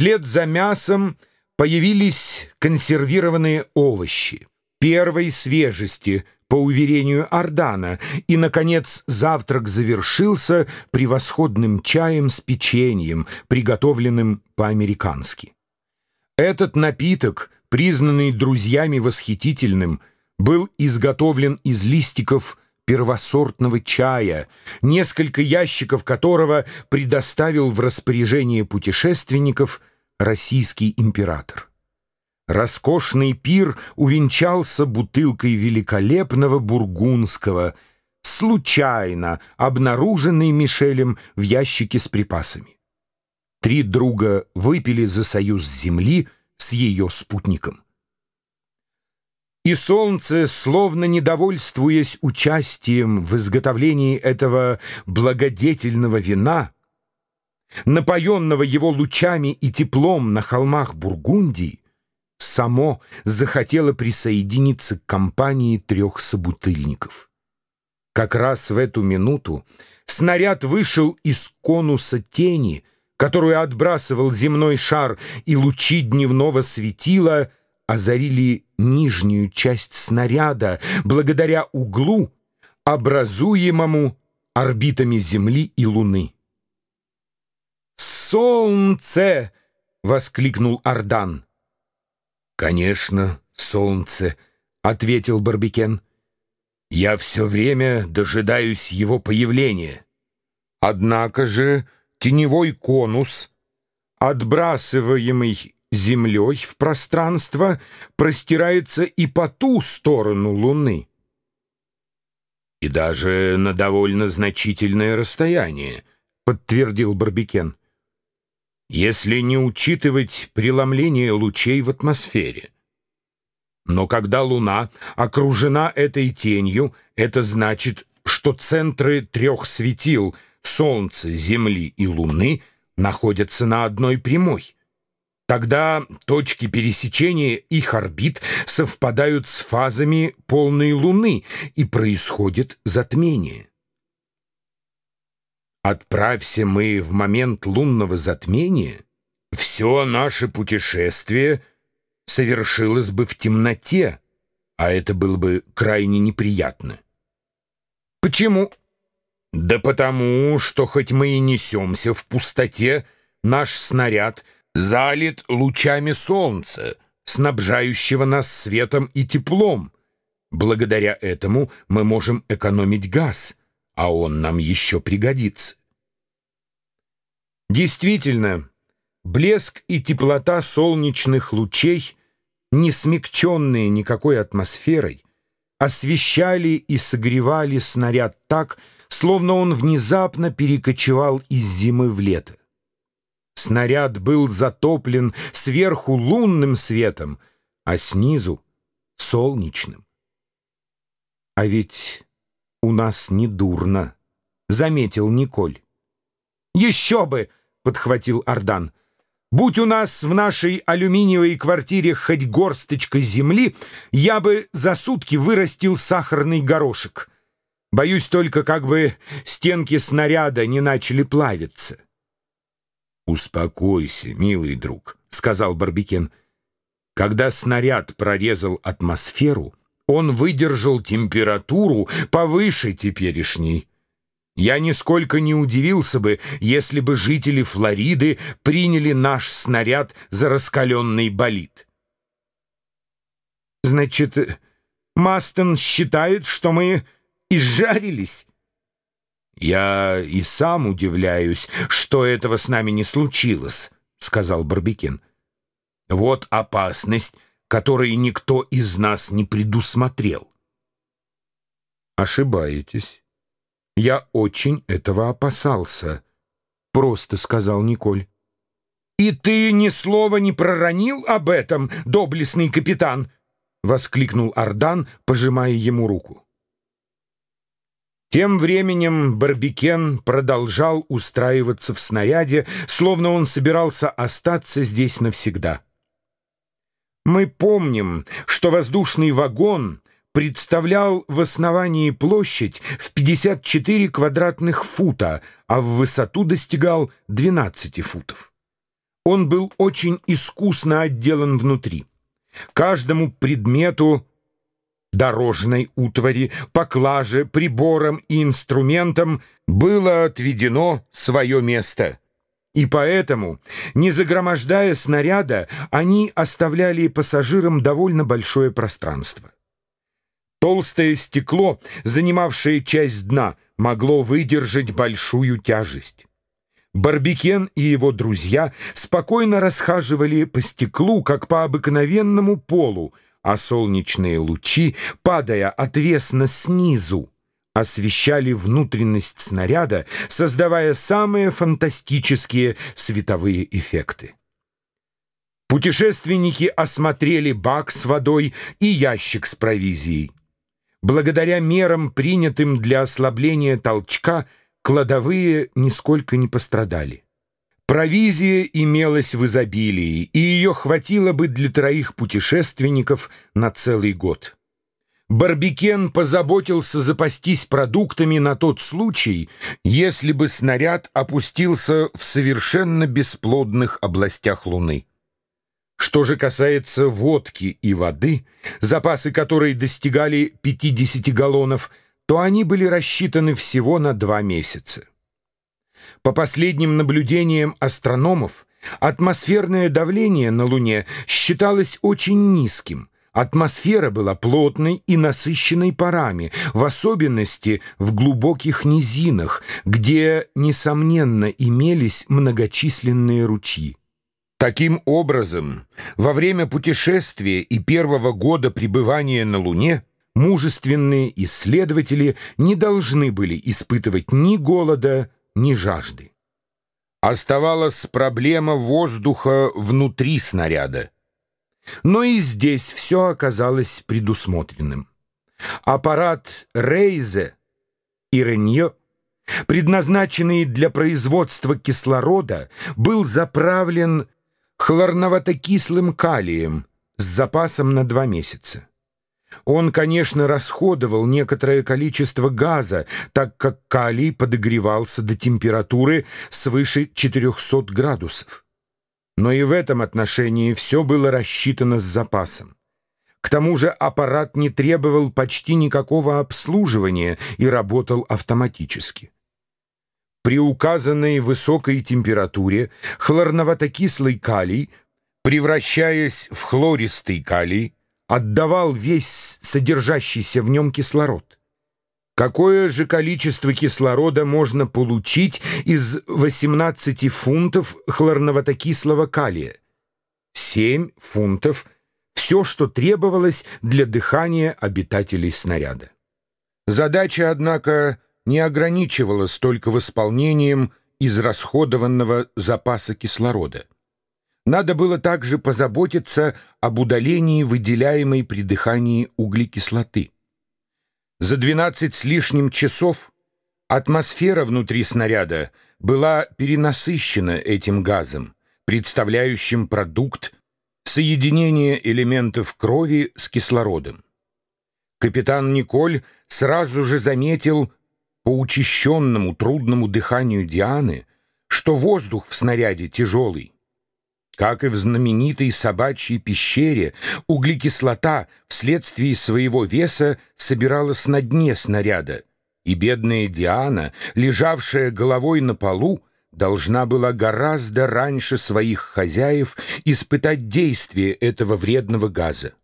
Вслед за мясом появились консервированные овощи первой свежести, по уверению Ордана, и, наконец, завтрак завершился превосходным чаем с печеньем, приготовленным по-американски. Этот напиток, признанный друзьями восхитительным, был изготовлен из листиков первосортного чая, несколько ящиков которого предоставил в распоряжение путешественников российский император. Роскошный пир увенчался бутылкой великолепного бургундского, случайно обнаруженной Мишелем в ящике с припасами. Три друга выпили за союз Земли с ее спутником. И солнце, словно недовольствуясь участием в изготовлении этого благодетельного вина, напоенного его лучами и теплом на холмах Бургундии, само захотело присоединиться к компании трех собутыльников. Как раз в эту минуту снаряд вышел из конуса тени, которую отбрасывал земной шар, и лучи дневного светила озарили нижнюю часть снаряда благодаря углу, образуемому орбитами Земли и Луны. «Солнце!» — воскликнул Ардан. «Конечно, солнце», — ответил Барбикен. «Я все время дожидаюсь его появления. Однако же теневой конус, отбрасываемый Землей в пространство, простирается и по ту сторону Луны. И даже на довольно значительное расстояние», — подтвердил Барбикен если не учитывать преломление лучей в атмосфере. Но когда Луна окружена этой тенью, это значит, что центры трех светил — Солнца, Земли и Луны — находятся на одной прямой. Тогда точки пересечения их орбит совпадают с фазами полной Луны, и происходит затмение. Отправься мы в момент лунного затмения, все наше путешествие совершилось бы в темноте, а это было бы крайне неприятно. Почему? Да потому, что хоть мы и несемся в пустоте, наш снаряд залит лучами солнца, снабжающего нас светом и теплом. Благодаря этому мы можем экономить газ — а он нам еще пригодится. Действительно, блеск и теплота солнечных лучей, не смягченные никакой атмосферой, освещали и согревали снаряд так, словно он внезапно перекочевал из зимы в лето. Снаряд был затоплен сверху лунным светом, а снизу — солнечным. А ведь у нас не дурно», — заметил Николь. «Еще бы!» — подхватил Ардан. «Будь у нас в нашей алюминиевой квартире хоть горсточка земли, я бы за сутки вырастил сахарный горошек. Боюсь только, как бы стенки снаряда не начали плавиться». «Успокойся, милый друг», — сказал Барбикен. «Когда снаряд прорезал атмосферу, он выдержал температуру повыше теперешней. Я нисколько не удивился бы, если бы жители Флориды приняли наш снаряд за раскаленный болид. Значит, Мастон считает, что мы изжарились? Я и сам удивляюсь, что этого с нами не случилось, сказал Барбикен. Вот опасность, которые никто из нас не предусмотрел. Ошибаетесь. Я очень этого опасался, просто сказал Николь. «И ты ни слова не проронил об этом, доблестный капитан!» — воскликнул Ардан, пожимая ему руку. Тем временем Барбикен продолжал устраиваться в снаряде, словно он собирался остаться здесь навсегда. Мы помним, что воздушный вагон представлял в основании площадь в 54 квадратных фута, а в высоту достигал 12 футов. он был очень искусно отделан внутри. Каждому предмету дорожной утвари, поклаже, приборам и инструментам было отведено свое место. И поэтому, не загромождая снаряда, они оставляли пассажирам довольно большое пространство. Толстое стекло, занимавшее часть дна, могло выдержать большую тяжесть. Барбикен и его друзья спокойно расхаживали по стеклу, как по обыкновенному полу, а солнечные лучи, падая отвесно снизу, освещали внутренность снаряда, создавая самые фантастические световые эффекты. Путешественники осмотрели бак с водой и ящик с провизией. Благодаря мерам, принятым для ослабления толчка, кладовые нисколько не пострадали. Провизия имелась в изобилии, и ее хватило бы для троих путешественников на целый год. Барбикен позаботился запастись продуктами на тот случай, если бы снаряд опустился в совершенно бесплодных областях Луны. Что же касается водки и воды, запасы которой достигали 50 галлонов, то они были рассчитаны всего на два месяца. По последним наблюдениям астрономов, атмосферное давление на Луне считалось очень низким, Атмосфера была плотной и насыщенной парами, в особенности в глубоких низинах, где, несомненно, имелись многочисленные ручьи. Таким образом, во время путешествия и первого года пребывания на Луне мужественные исследователи не должны были испытывать ни голода, ни жажды. Оставалась проблема воздуха внутри снаряда. Но и здесь все оказалось предусмотренным. Аппарат Рейзе и Ренье, предназначенный для производства кислорода, был заправлен хлорновато-кислым калием с запасом на два месяца. Он, конечно, расходовал некоторое количество газа, так как калий подогревался до температуры свыше 400 градусов. Но и в этом отношении все было рассчитано с запасом. К тому же аппарат не требовал почти никакого обслуживания и работал автоматически. При указанной высокой температуре хлорновато-кислый калий, превращаясь в хлористый калий, отдавал весь содержащийся в нем кислород. Какое же количество кислорода можно получить из 18 фунтов хлорновато-кислого калия? 7 фунтов – все, что требовалось для дыхания обитателей снаряда. Задача, однако, не ограничивалась только восполнением израсходованного запаса кислорода. Надо было также позаботиться об удалении выделяемой при дыхании углекислоты. За 12 с лишним часов атмосфера внутри снаряда была перенасыщена этим газом, представляющим продукт соединения элементов крови с кислородом. Капитан Николь сразу же заметил по учащенному трудному дыханию Дианы, что воздух в снаряде тяжелый. Как и в знаменитой собачьей пещере, углекислота вследствие своего веса собиралась на дне снаряда, и бедная Диана, лежавшая головой на полу, должна была гораздо раньше своих хозяев испытать действие этого вредного газа.